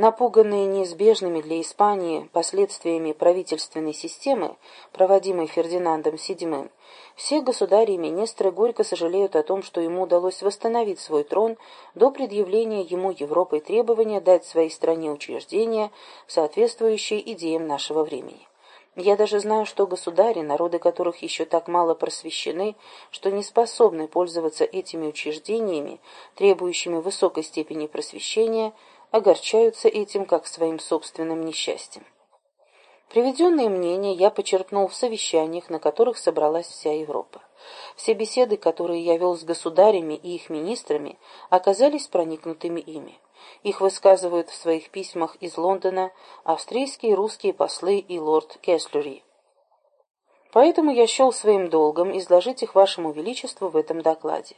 Напуганные неизбежными для Испании последствиями правительственной системы, проводимой Фердинандом VII, все государи и министры горько сожалеют о том, что ему удалось восстановить свой трон до предъявления ему Европой требования дать своей стране учреждения, соответствующие идеям нашего времени. Я даже знаю, что государи, народы которых еще так мало просвещены, что не способны пользоваться этими учреждениями, требующими высокой степени просвещения, огорчаются этим как своим собственным несчастьем. Приведенные мнения я почерпнул в совещаниях, на которых собралась вся Европа. Все беседы, которые я вел с государями и их министрами, оказались проникнутыми ими. Их высказывают в своих письмах из Лондона австрийские и русские послы и лорд Кеслери. Поэтому я счел своим долгом изложить их вашему величеству в этом докладе.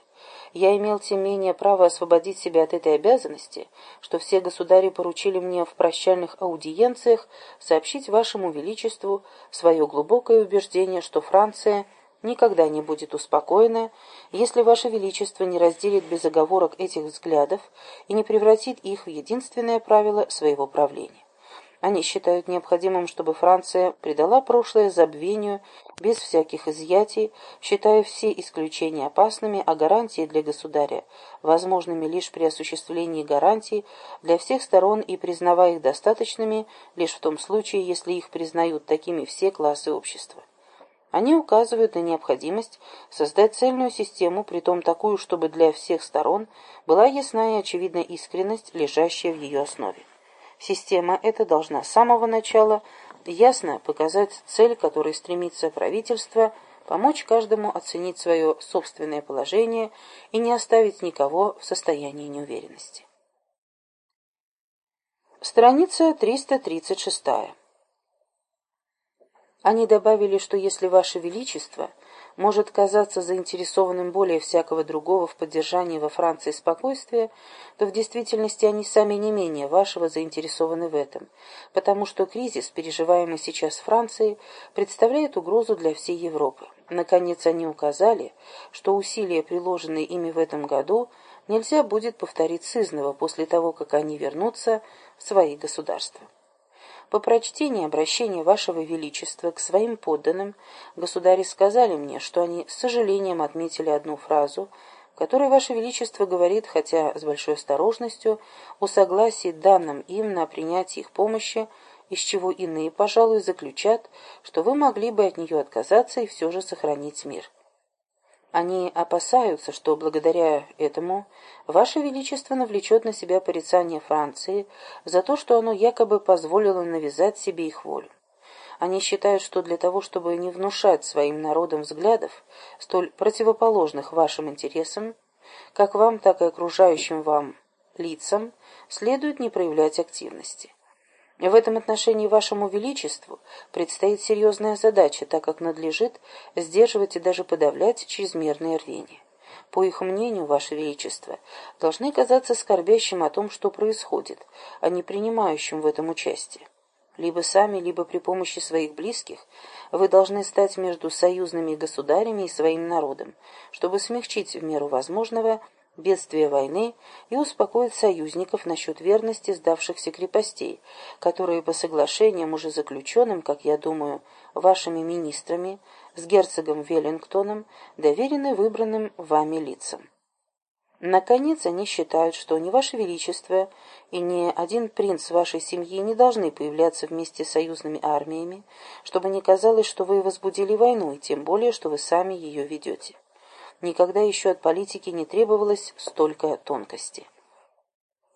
Я имел тем менее право освободить себя от этой обязанности, что все государи поручили мне в прощальных аудиенциях сообщить вашему величеству свое глубокое убеждение, что Франция – никогда не будет успокоена, если Ваше Величество не разделит без оговорок этих взглядов и не превратит их в единственное правило своего правления. Они считают необходимым, чтобы Франция предала прошлое забвению без всяких изъятий, считая все исключения опасными, а гарантии для государя возможными лишь при осуществлении гарантий для всех сторон и признавая их достаточными лишь в том случае, если их признают такими все классы общества. Они указывают на необходимость создать цельную систему, притом такую, чтобы для всех сторон была ясна и очевидна искренность, лежащая в ее основе. Система эта должна с самого начала ясно показать цель, которой стремится правительство, помочь каждому оценить свое собственное положение и не оставить никого в состоянии неуверенности. Страница 336. Они добавили, что если Ваше Величество может казаться заинтересованным более всякого другого в поддержании во Франции спокойствия, то в действительности они сами не менее вашего заинтересованы в этом, потому что кризис, переживаемый сейчас Францией, представляет угрозу для всей Европы. Наконец, они указали, что усилия, приложенные ими в этом году, нельзя будет повторить сызново после того, как они вернутся в свои государства. По прочтении обращения Вашего Величества к своим подданным, государи сказали мне, что они с сожалением отметили одну фразу, в которой Ваше Величество говорит, хотя с большой осторожностью, о согласии данным им на принятие их помощи, из чего иные, пожалуй, заключат, что вы могли бы от нее отказаться и все же сохранить мир. Они опасаются, что благодаря этому Ваше Величество навлечет на себя порицание Франции за то, что оно якобы позволило навязать себе их волю. Они считают, что для того, чтобы не внушать своим народам взглядов, столь противоположных вашим интересам, как вам, так и окружающим вам лицам, следует не проявлять активности. В этом отношении вашему величеству предстоит серьезная задача, так как надлежит сдерживать и даже подавлять чрезмерное рвение. По их мнению, ваше величество, должны казаться скорбящим о том, что происходит, а не принимающим в этом участие. Либо сами, либо при помощи своих близких вы должны стать между союзными государями и своим народом, чтобы смягчить в меру возможного бедствия войны и успокоит союзников насчет верности сдавшихся крепостей, которые по соглашениям, уже заключенным, как я думаю, вашими министрами, с герцогом Веллингтоном, доверены выбранным вами лицам. Наконец, они считают, что ни Ваше Величество и ни один принц вашей семьи не должны появляться вместе с союзными армиями, чтобы не казалось, что вы возбудили войну, и тем более, что вы сами ее ведете. Никогда еще от политики не требовалось столько тонкости.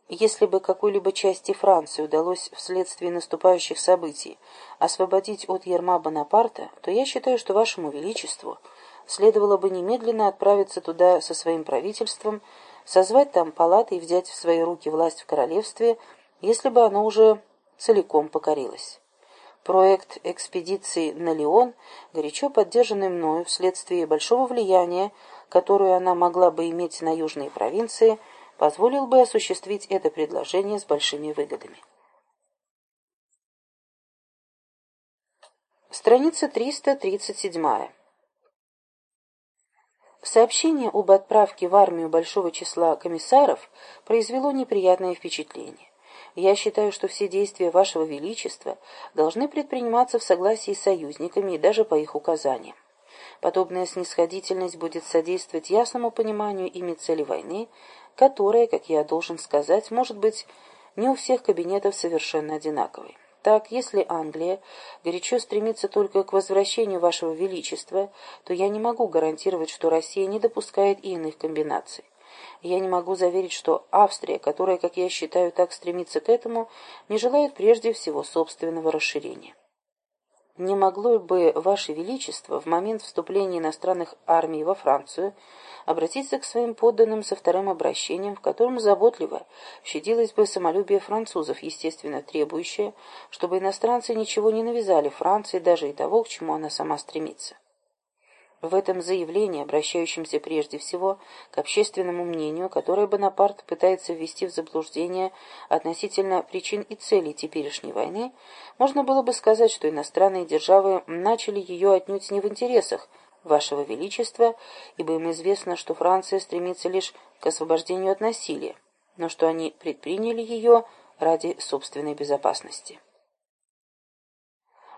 Если бы какой-либо части Франции удалось вследствие наступающих событий освободить от ярма Бонапарта, то я считаю, что вашему величеству следовало бы немедленно отправиться туда со своим правительством, созвать там палаты и взять в свои руки власть в королевстве, если бы оно уже целиком покорилось. Проект экспедиции на Леон, горячо поддержанный мною вследствие большого влияния, которую она могла бы иметь на южные провинции, позволил бы осуществить это предложение с большими выгодами. Страница 337. Сообщение об отправке в армию большого числа комиссаров произвело неприятное впечатление. Я считаю, что все действия Вашего Величества должны предприниматься в согласии с союзниками и даже по их указаниям. Подобная снисходительность будет содействовать ясному пониманию ими цели войны, которая, как я должен сказать, может быть не у всех кабинетов совершенно одинаковой. Так, если Англия горячо стремится только к возвращению Вашего Величества, то я не могу гарантировать, что Россия не допускает и иных комбинаций. Я не могу заверить, что Австрия, которая, как я считаю, так стремится к этому, не желает прежде всего собственного расширения. Не могло бы Ваше Величество в момент вступления иностранных армий во Францию обратиться к своим подданным со вторым обращением, в котором заботливо щадилось бы самолюбие французов, естественно требующее, чтобы иностранцы ничего не навязали Франции даже и того, к чему она сама стремится. В этом заявлении, обращающемся прежде всего к общественному мнению, которое Бонапарт пытается ввести в заблуждение относительно причин и целей теперешней войны, можно было бы сказать, что иностранные державы начали ее отнюдь не в интересах Вашего Величества, ибо им известно, что Франция стремится лишь к освобождению от насилия, но что они предприняли ее ради собственной безопасности.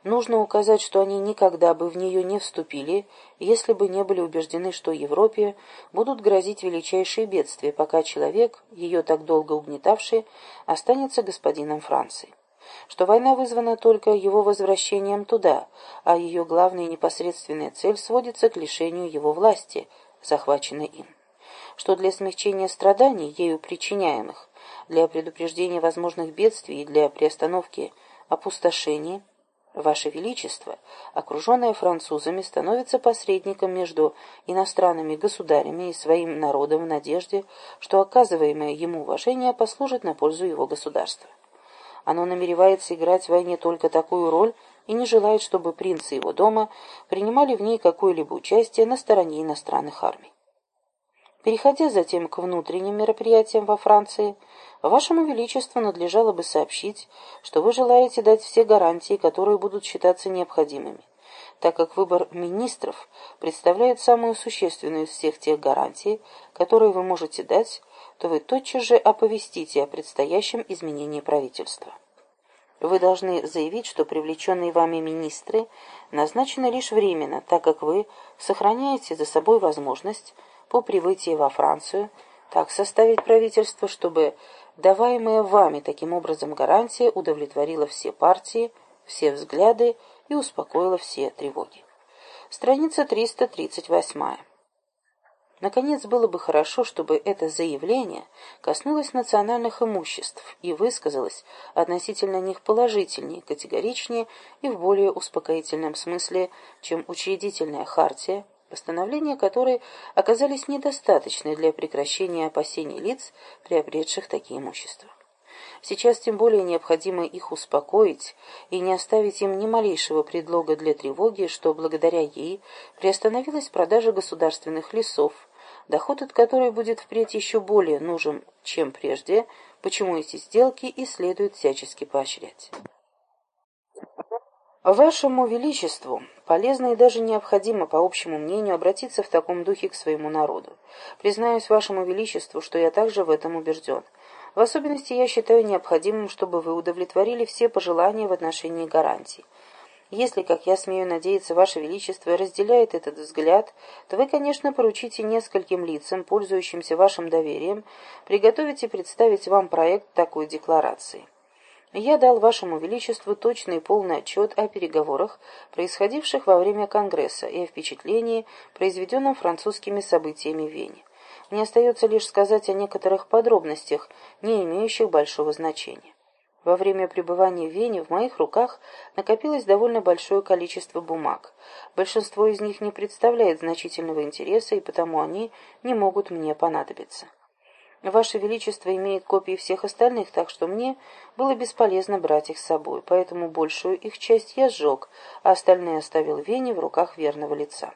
Нужно указать, что они никогда бы в нее не вступили, если бы не были убеждены, что Европе будут грозить величайшие бедствия, пока человек, ее так долго угнетавший, останется господином Франции. Что война вызвана только его возвращением туда, а ее главная непосредственная цель сводится к лишению его власти, захваченной им. Что для смягчения страданий, ею причиняемых, для предупреждения возможных бедствий и для приостановки опустошений – Ваше Величество, окруженное французами, становится посредником между иностранными государями и своим народом в надежде, что оказываемое ему уважение послужит на пользу его государства. Оно намеревается играть в войне только такую роль и не желает, чтобы принцы его дома принимали в ней какое-либо участие на стороне иностранных армий. Переходя затем к внутренним мероприятиям во Франции, Вашему Величеству надлежало бы сообщить, что вы желаете дать все гарантии, которые будут считаться необходимыми, так как выбор министров представляет самую существенную из всех тех гарантий, которые вы можете дать, то вы тотчас же оповестите о предстоящем изменении правительства. Вы должны заявить, что привлеченные вами министры назначены лишь временно, так как вы сохраняете за собой возможность по прибытии во Францию так составить правительство, чтобы даваемая вами таким образом гарантия удовлетворила все партии, все взгляды и успокоила все тревоги. Страница 338. Наконец, было бы хорошо, чтобы это заявление коснулось национальных имуществ и высказалось относительно них положительнее, категоричнее и в более успокоительном смысле, чем учредительная хартия, постановления которой оказались недостаточны для прекращения опасений лиц, приобретших такие имущества. Сейчас тем более необходимо их успокоить и не оставить им ни малейшего предлога для тревоги, что благодаря ей приостановилась продажа государственных лесов, доход от которой будет впредь еще более нужен, чем прежде, почему эти сделки и следует всячески поощрять. Вашему Величеству полезно и даже необходимо, по общему мнению, обратиться в таком духе к своему народу. Признаюсь Вашему Величеству, что я также в этом убежден. В особенности я считаю необходимым, чтобы вы удовлетворили все пожелания в отношении гарантий. Если, как я смею надеяться, Ваше Величество разделяет этот взгляд, то вы, конечно, поручите нескольким лицам, пользующимся вашим доверием, приготовить и представить вам проект такой декларации. Я дал Вашему Величеству точный и полный отчет о переговорах, происходивших во время Конгресса, и о впечатлении, произведенном французскими событиями в Вене. Мне остается лишь сказать о некоторых подробностях, не имеющих большого значения. Во время пребывания в Вене в моих руках накопилось довольно большое количество бумаг. Большинство из них не представляет значительного интереса, и потому они не могут мне понадобиться. Ваше Величество имеет копии всех остальных, так что мне было бесполезно брать их с собой, поэтому большую их часть я сжег, а остальные оставил Вене в руках верного лица.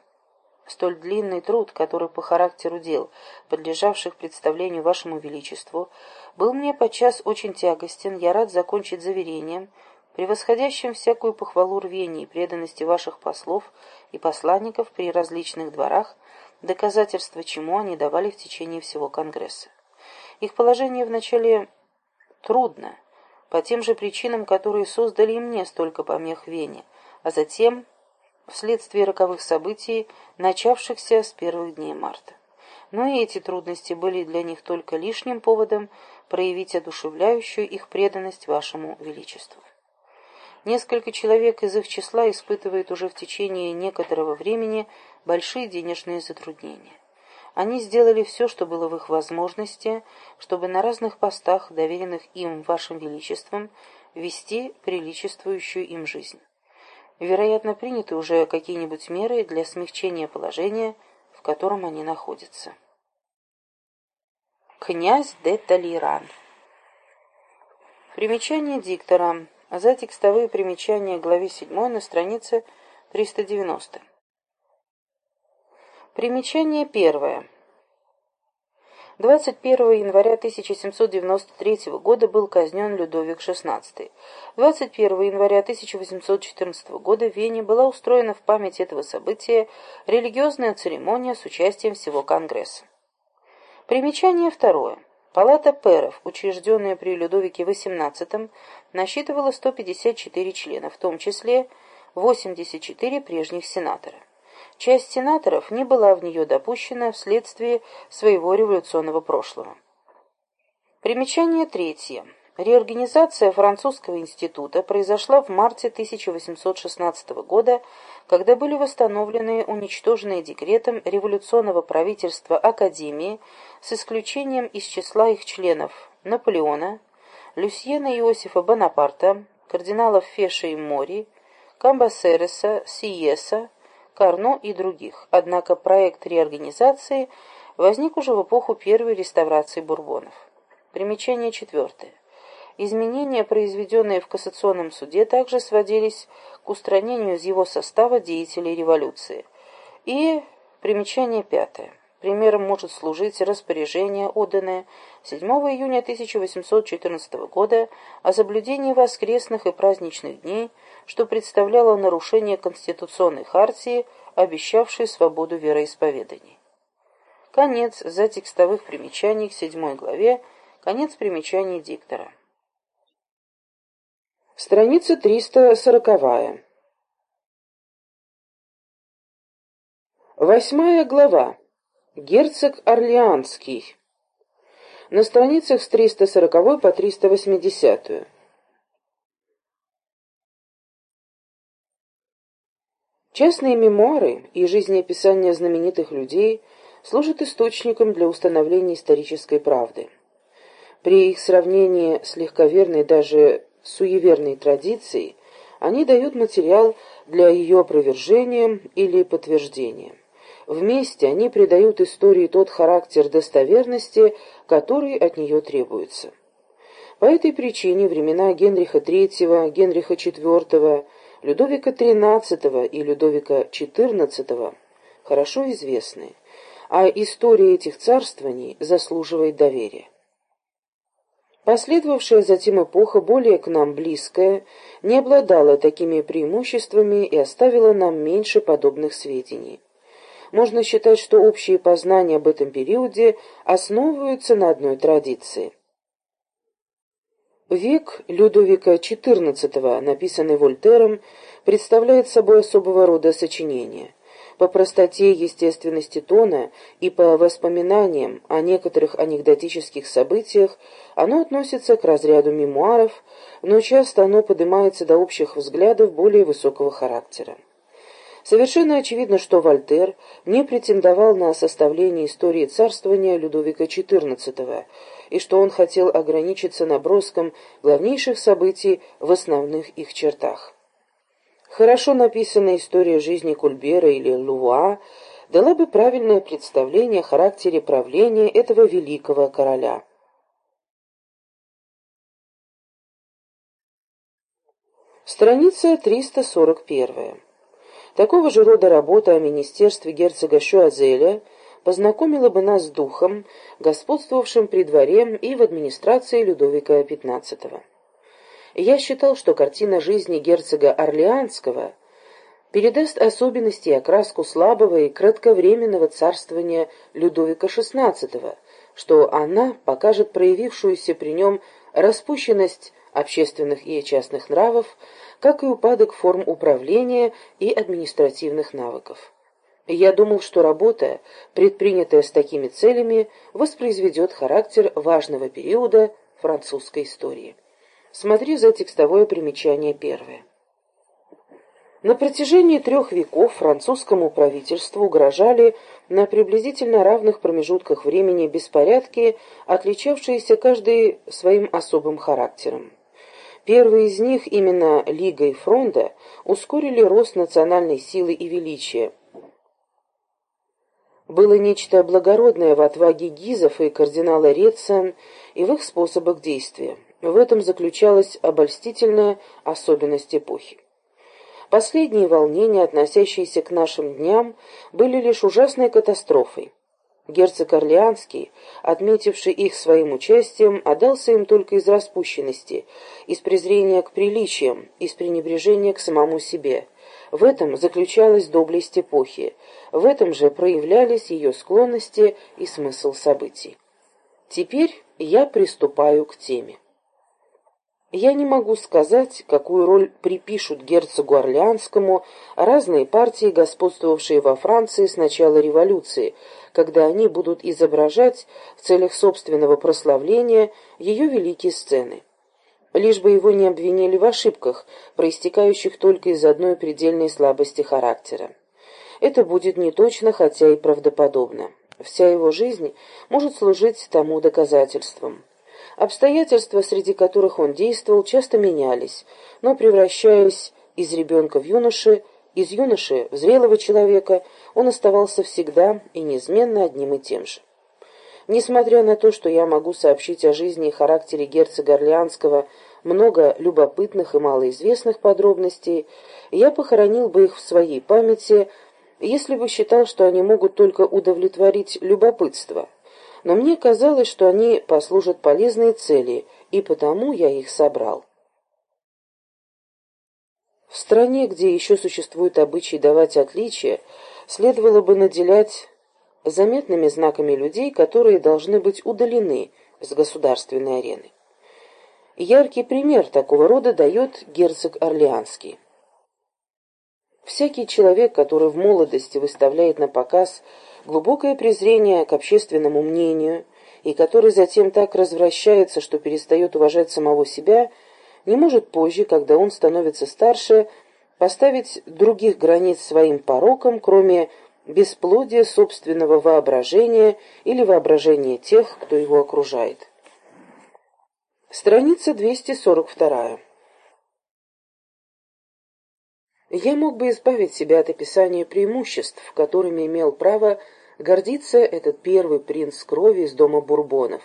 Столь длинный труд, который по характеру дел, подлежавших представлению Вашему Величеству, был мне подчас очень тягостен, я рад закончить заверением, превосходящим всякую похвалу рвения и преданности ваших послов и посланников при различных дворах, доказательства чему они давали в течение всего Конгресса. Их положение вначале трудно, по тем же причинам, которые создали и мне столько помех Вене, а затем вследствие роковых событий, начавшихся с первых дней марта. Но и эти трудности были для них только лишним поводом проявить одушевляющую их преданность вашему величеству. Несколько человек из их числа испытывают уже в течение некоторого времени большие денежные затруднения. Они сделали все, что было в их возможности, чтобы на разных постах, доверенных им вашим величеством, вести приличествующую им жизнь. Вероятно, приняты уже какие-нибудь меры для смягчения положения, в котором они находятся. Князь де Толеран Примечание диктора. За текстовые примечания главе 7 на странице 390. Примечание первое. 21 января 1793 года был казнен Людовик XVI. 21 января 1814 года в Вене была устроена в память этого события религиозная церемония с участием всего Конгресса. Примечание второе. Палата пэров, учрежденная при Людовике XVIII, насчитывала 154 члена, в том числе 84 прежних сенатора. Часть сенаторов не была в нее допущена вследствие своего революционного прошлого. Примечание третье. Реорганизация французского института произошла в марте 1816 года, когда были восстановлены уничтоженные декретом революционного правительства Академии с исключением из числа их членов Наполеона, Люсьена Иосифа Бонапарта, кардиналов Феша и Мори, Камбасереса, Сиеса, Карно и других. Однако проект реорганизации возник уже в эпоху первой реставрации бурбонов. Примечание четвертое. Изменения, произведенные в Кассационном суде, также сводились к устранению из его состава деятелей революции. И примечание пятое. Примером может служить распоряжение, отданное 7 июня 1814 года о соблюдении воскресных и праздничных дней, что представляло нарушение Конституционной хартии, обещавшей свободу вероисповеданий. Конец за текстовых примечаний к седьмой главе, конец примечаний диктора. Страница 340. Восьмая глава. Герцог Орлеанский. На страницах с 340 по 380. Частные мемуары и жизнеописания знаменитых людей служат источником для установления исторической правды. При их сравнении с легковерной, даже суеверной традицией, они дают материал для ее опровержения или подтверждения. Вместе они придают истории тот характер достоверности, который от нее требуется. По этой причине времена Генриха III, Генриха IV, Людовика XIII и Людовика XIV хорошо известны, а история этих царствований заслуживает доверия. Последовавшая затем эпоха, более к нам близкая, не обладала такими преимуществами и оставила нам меньше подобных сведений можно считать, что общие познания об этом периоде основываются на одной традиции. Век Людовика XIV, написанный Вольтером, представляет собой особого рода сочинение. По простоте естественности тона и по воспоминаниям о некоторых анекдотических событиях оно относится к разряду мемуаров, но часто оно поднимается до общих взглядов более высокого характера. Совершенно очевидно, что Вольтер не претендовал на составление истории царствования Людовика XIV, и что он хотел ограничиться наброском главнейших событий в основных их чертах. Хорошо написанная история жизни Кульбера или Луа дала бы правильное представление о характере правления этого великого короля. Страница 341. Такого же рода работа о министерстве герцога Шуазеля познакомила бы нас с духом, господствовавшим при дворе и в администрации Людовика XV. Я считал, что картина жизни герцога Орлеанского передаст особенности и окраску слабого и кратковременного царствования Людовика XVI, что она покажет проявившуюся при нем распущенность общественных и частных нравов, как и упадок форм управления и административных навыков. Я думал, что работа, предпринятая с такими целями, воспроизведет характер важного периода французской истории. Смотри за текстовое примечание первое. На протяжении трех веков французскому правительству угрожали на приблизительно равных промежутках времени беспорядки, отличавшиеся каждый своим особым характером. Первые из них, именно Лига и Фронда, ускорили рост национальной силы и величия. Было нечто благородное в отваге гизов и кардинала Реца и в их способах действия. В этом заключалась обольстительная особенность эпохи. Последние волнения, относящиеся к нашим дням, были лишь ужасной катастрофой. Герцог Орлеанский, отметивший их своим участием, отдался им только из распущенности, из презрения к приличиям, из пренебрежения к самому себе. В этом заключалась доблесть эпохи, в этом же проявлялись ее склонности и смысл событий. Теперь я приступаю к теме. Я не могу сказать, какую роль припишут герцогу Орлеанскому разные партии, господствовавшие во Франции с начала революции, когда они будут изображать в целях собственного прославления ее великие сцены. Лишь бы его не обвинили в ошибках, проистекающих только из одной предельной слабости характера. Это будет неточно, хотя и правдоподобно. Вся его жизнь может служить тому доказательством. Обстоятельства, среди которых он действовал, часто менялись, но, превращаясь из ребенка в юноши, из юноши в зрелого человека, он оставался всегда и неизменно одним и тем же. Несмотря на то, что я могу сообщить о жизни и характере герцога Орлеанского много любопытных и малоизвестных подробностей, я похоронил бы их в своей памяти, если бы считал, что они могут только удовлетворить любопытство – но мне казалось, что они послужат полезной цели, и потому я их собрал. В стране, где еще существует обычай давать отличия, следовало бы наделять заметными знаками людей, которые должны быть удалены с государственной арены. Яркий пример такого рода дает герцог Орлеанский. Всякий человек, который в молодости выставляет на показ глубокое презрение к общественному мнению и который затем так развращается, что перестает уважать самого себя, не может позже, когда он становится старше, поставить других границ своим порокам, кроме бесплодия собственного воображения или воображения тех, кто его окружает. Страница 242. Я мог бы избавить себя от описания преимуществ, которыми имел право гордиться этот первый принц крови из дома Бурбонов,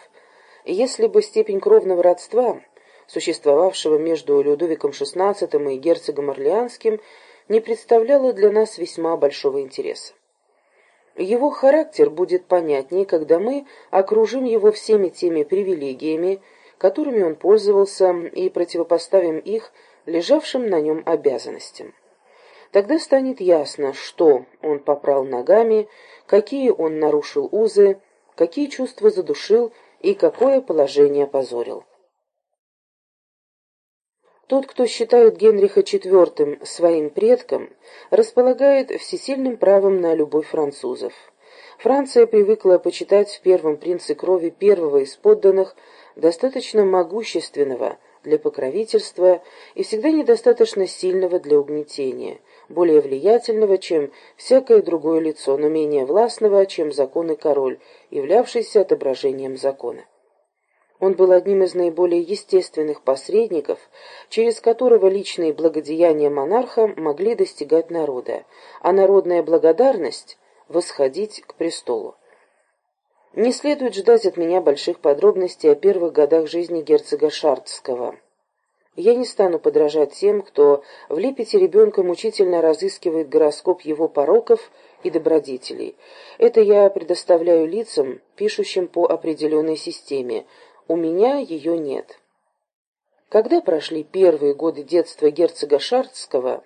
если бы степень кровного родства, существовавшего между Людовиком XVI и герцогом Орлеанским, не представляла для нас весьма большого интереса. Его характер будет понятнее, когда мы окружим его всеми теми привилегиями, которыми он пользовался, и противопоставим их лежавшим на нем обязанностям. Тогда станет ясно, что он попрал ногами, какие он нарушил узы, какие чувства задушил и какое положение позорил. Тот, кто считает Генриха IV своим предком, располагает всесильным правом на любовь французов. Франция привыкла почитать в первом принце крови первого из подданных достаточно могущественного для покровительства и всегда недостаточно сильного для угнетения, более влиятельного, чем всякое другое лицо, но менее властного, чем закон и король, являвшийся отображением закона. Он был одним из наиболее естественных посредников, через которого личные благодеяния монарха могли достигать народа, а народная благодарность — восходить к престолу. Не следует ждать от меня больших подробностей о первых годах жизни герцога Шартского. Я не стану подражать тем, кто в лепете ребенка мучительно разыскивает гороскоп его пороков и добродетелей. Это я предоставляю лицам, пишущим по определенной системе. У меня ее нет. Когда прошли первые годы детства герцога Шартского,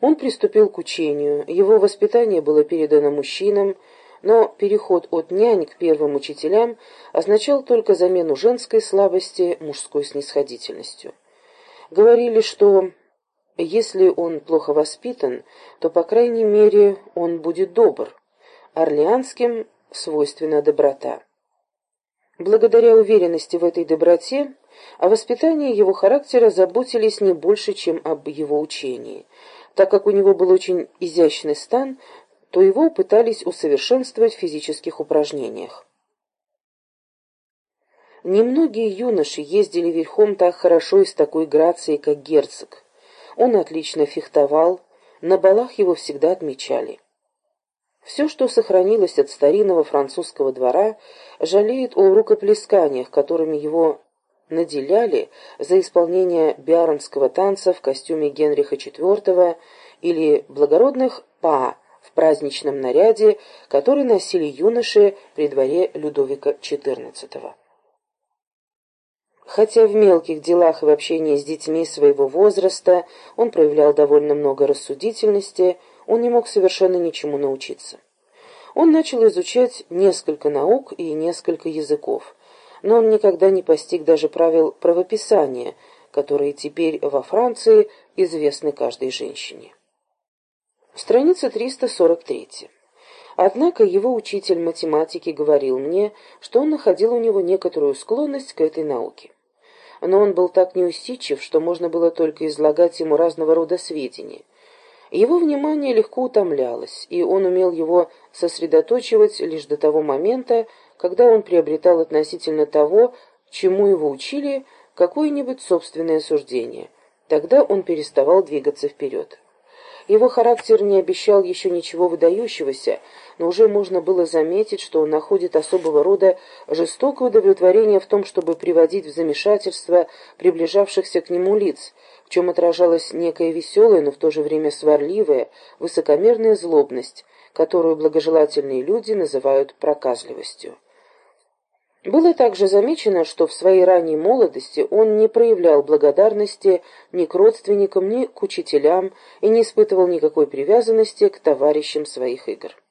он приступил к учению, его воспитание было передано мужчинам, но переход от нянь к первым учителям означал только замену женской слабости мужской снисходительностью. Говорили, что если он плохо воспитан, то, по крайней мере, он будет добр. Орлеанским свойственна доброта. Благодаря уверенности в этой доброте, о воспитании его характера заботились не больше, чем об его учении. Так как у него был очень изящный стан, то его пытались усовершенствовать в физических упражнениях. Немногие юноши ездили верхом так хорошо и с такой грацией, как герцог. Он отлично фехтовал, на балах его всегда отмечали. Все, что сохранилось от старинного французского двора, жалеет о рукоплесканиях, которыми его наделяли за исполнение биарнского танца в костюме Генриха IV или благородных па в праздничном наряде, который носили юноши при дворе Людовика XIV. Хотя в мелких делах и в общении с детьми своего возраста он проявлял довольно много рассудительности, он не мог совершенно ничему научиться. Он начал изучать несколько наук и несколько языков, но он никогда не постиг даже правил правописания, которые теперь во Франции известны каждой женщине. Страница 343. Однако его учитель математики говорил мне, что он находил у него некоторую склонность к этой науке. Но он был так неустичив, что можно было только излагать ему разного рода сведения. Его внимание легко утомлялось, и он умел его сосредоточивать лишь до того момента, когда он приобретал относительно того, чему его учили, какое-нибудь собственное суждение. Тогда он переставал двигаться вперед. Его характер не обещал еще ничего выдающегося, но уже можно было заметить, что он находит особого рода жестокое удовлетворение в том, чтобы приводить в замешательство приближавшихся к нему лиц, в чем отражалась некая веселая, но в то же время сварливая, высокомерная злобность, которую благожелательные люди называют проказливостью. Было также замечено, что в своей ранней молодости он не проявлял благодарности ни к родственникам, ни к учителям и не испытывал никакой привязанности к товарищам своих игр.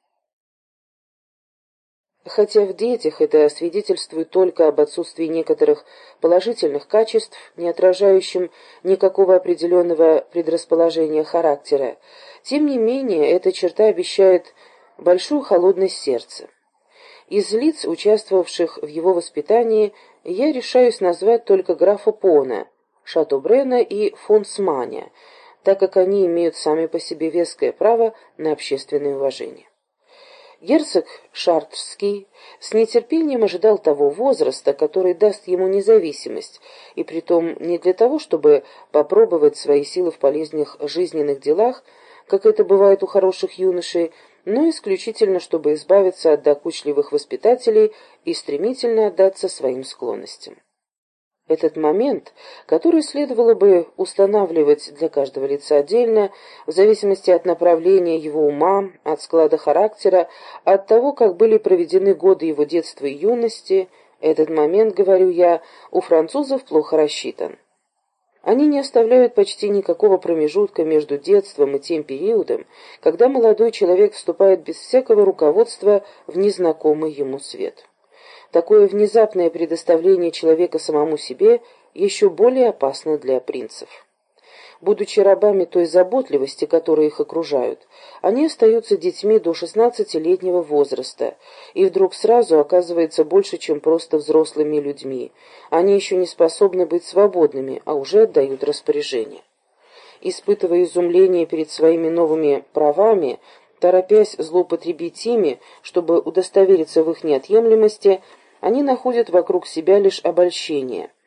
Хотя в детях это свидетельствует только об отсутствии некоторых положительных качеств, не отражающим никакого определенного предрасположения характера, тем не менее эта черта обещает большую холодность сердца. Из лиц, участвовавших в его воспитании, я решаюсь назвать только графа Пона, Шатобрена и фон Сманя, так как они имеют сами по себе веское право на общественное уважение. Герцог Шартский с нетерпением ожидал того возраста, который даст ему независимость, и притом не для того, чтобы попробовать свои силы в полезных жизненных делах, как это бывает у хороших юношей, но исключительно, чтобы избавиться от докучливых воспитателей и стремительно отдаться своим склонностям. Этот момент, который следовало бы устанавливать для каждого лица отдельно, в зависимости от направления его ума, от склада характера, от того, как были проведены годы его детства и юности, этот момент, говорю я, у французов плохо рассчитан. Они не оставляют почти никакого промежутка между детством и тем периодом, когда молодой человек вступает без всякого руководства в незнакомый ему свет. Такое внезапное предоставление человека самому себе еще более опасно для принцев будучи рабами той заботливости, которая их окружают, они остаются детьми до шестнадцатилетнего возраста, и вдруг сразу оказывается больше, чем просто взрослыми людьми. Они еще не способны быть свободными, а уже отдают распоряжение. Испытывая изумление перед своими новыми правами, торопясь злоупотребить ими, чтобы удостовериться в их неотъемлемости, они находят вокруг себя лишь обольщение –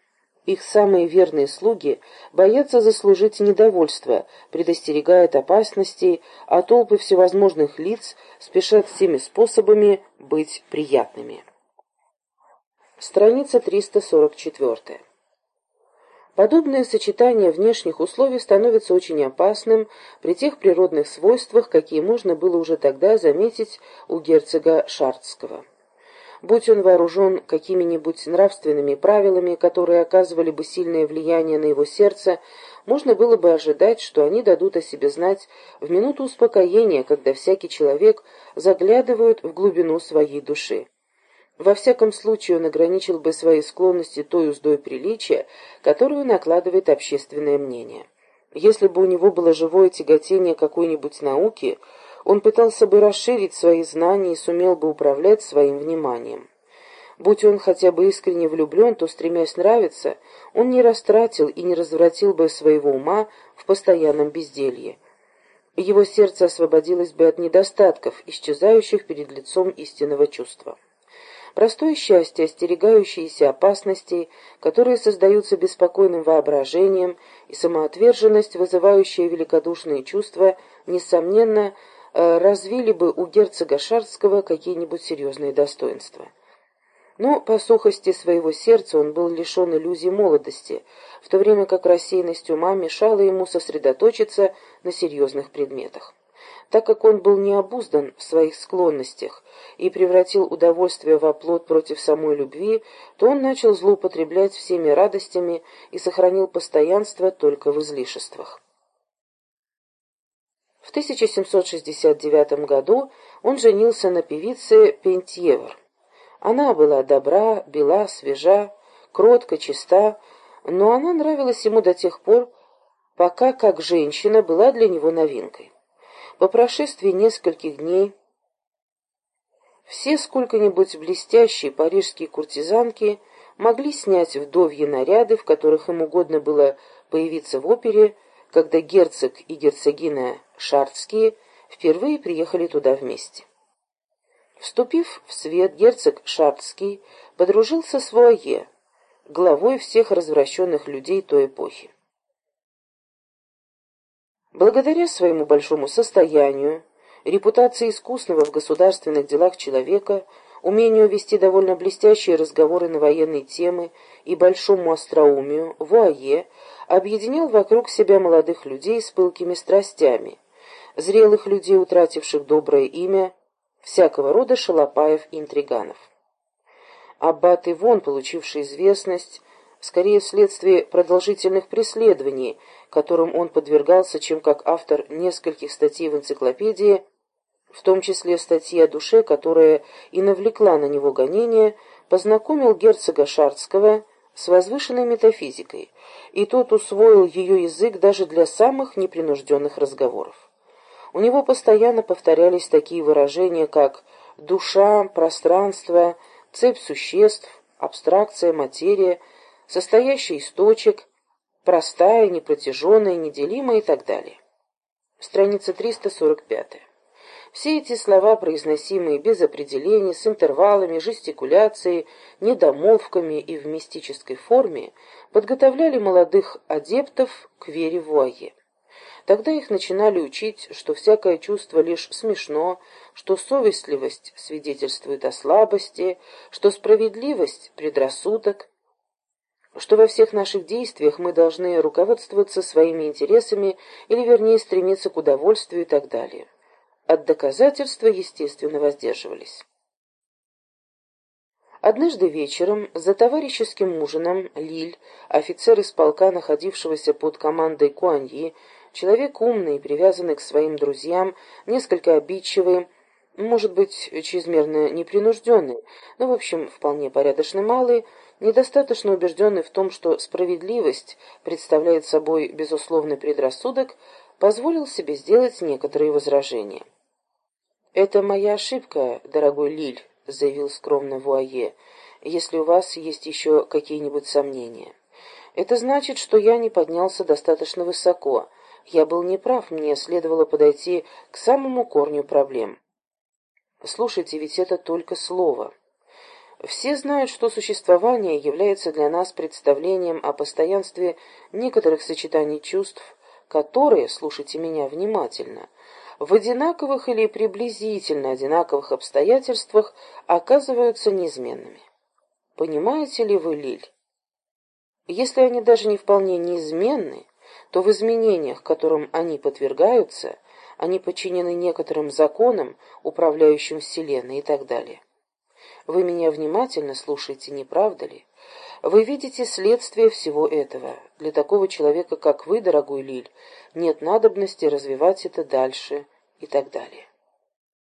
их самые верные слуги боятся заслужить недовольство, предостерегают опасностей, а толпы всевозможных лиц спешат всеми способами быть приятными. Страница 344. Подобное сочетание внешних условий становится очень опасным при тех природных свойствах, какие можно было уже тогда заметить у герцога Шартского будь он вооружен какими-нибудь нравственными правилами, которые оказывали бы сильное влияние на его сердце, можно было бы ожидать, что они дадут о себе знать в минуту успокоения, когда всякий человек заглядывает в глубину своей души. Во всяком случае, он ограничил бы свои склонности той уздой приличия, которую накладывает общественное мнение. Если бы у него было живое тяготение какой-нибудь науки, он пытался бы расширить свои знания и сумел бы управлять своим вниманием. Будь он хотя бы искренне влюблен, то, стремясь нравиться, он не растратил и не развратил бы своего ума в постоянном безделье. Его сердце освободилось бы от недостатков, исчезающих перед лицом истинного чувства. Простое счастье, остерегающееся опасностей, которые создаются беспокойным воображением, и самоотверженность, вызывающая великодушные чувства, несомненно, развили бы у герцога Шарского какие-нибудь серьезные достоинства. Но по сухости своего сердца он был лишен иллюзий молодости, в то время как рассеянность ума мешала ему сосредоточиться на серьезных предметах. Так как он был необуздан в своих склонностях и превратил удовольствие в оплот против самой любви, то он начал злоупотреблять всеми радостями и сохранил постоянство только в излишествах. В 1769 году он женился на певице Пентьевр. Она была добра, бела, свежа, кротко, чиста, но она нравилась ему до тех пор, пока как женщина была для него новинкой. По прошествии нескольких дней все сколько-нибудь блестящие парижские куртизанки могли снять вдовьи наряды, в которых им угодно было появиться в опере, когда герцог и герцогиня Шартские впервые приехали туда вместе. Вступив в свет, герцог Шартский подружился с Вуае, главой всех развращенных людей той эпохи. Благодаря своему большому состоянию, репутации искусного в государственных делах человека, умению вести довольно блестящие разговоры на военные темы и большому остроумию, Вуае объединял вокруг себя молодых людей с пылкими страстями, зрелых людей, утративших доброе имя, всякого рода шалопаев и интриганов. Аббат Ивон, получивший известность, скорее вследствие продолжительных преследований, которым он подвергался, чем как автор нескольких статей в энциклопедии, в том числе статьи о душе, которая и навлекла на него гонение, познакомил герцога Шардского с возвышенной метафизикой, и тот усвоил ее язык даже для самых непринужденных разговоров. У него постоянно повторялись такие выражения, как «душа», «пространство», «цепь существ», «абстракция», «материя», состоящий из точек, простая, непротяженная, неделимая и так далее. Страница 345. Все эти слова, произносимые без определений, с интервалами, жестикуляцией, недомолвками и в мистической форме, подготовляли молодых адептов к вере в Уае. Тогда их начинали учить, что всякое чувство лишь смешно, что совестливость свидетельствует о слабости, что справедливость — предрассудок, что во всех наших действиях мы должны руководствоваться своими интересами или, вернее, стремиться к удовольствию и так далее. От доказательства, естественно, воздерживались. Однажды вечером за товарищеским ужином Лиль, офицер из полка, находившегося под командой Куаньи, человек умный, привязанный к своим друзьям, несколько обидчивый, может быть, чрезмерно непринужденный, но, в общем, вполне порядочный малый, недостаточно убежденный в том, что справедливость представляет собой безусловный предрассудок, позволил себе сделать некоторые возражения. «Это моя ошибка, дорогой Лиль», — заявил скромно Вуае, — «если у вас есть еще какие-нибудь сомнения. Это значит, что я не поднялся достаточно высоко. Я был неправ, мне следовало подойти к самому корню проблем». Слушайте, ведь это только слово. Все знают, что существование является для нас представлением о постоянстве некоторых сочетаний чувств, которые, слушайте меня внимательно, в одинаковых или приблизительно одинаковых обстоятельствах оказываются неизменными. Понимаете ли вы, Лиль? Если они даже не вполне неизменны, то в изменениях, которым они подвергаются, они подчинены некоторым законам, управляющим Вселенной и так далее. Вы меня внимательно слушаете, не правда ли? Вы видите следствие всего этого. Для такого человека, как вы, дорогой Лиль, нет надобности развивать это дальше и так далее.